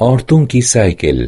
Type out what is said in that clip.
أورتون کی سائیکل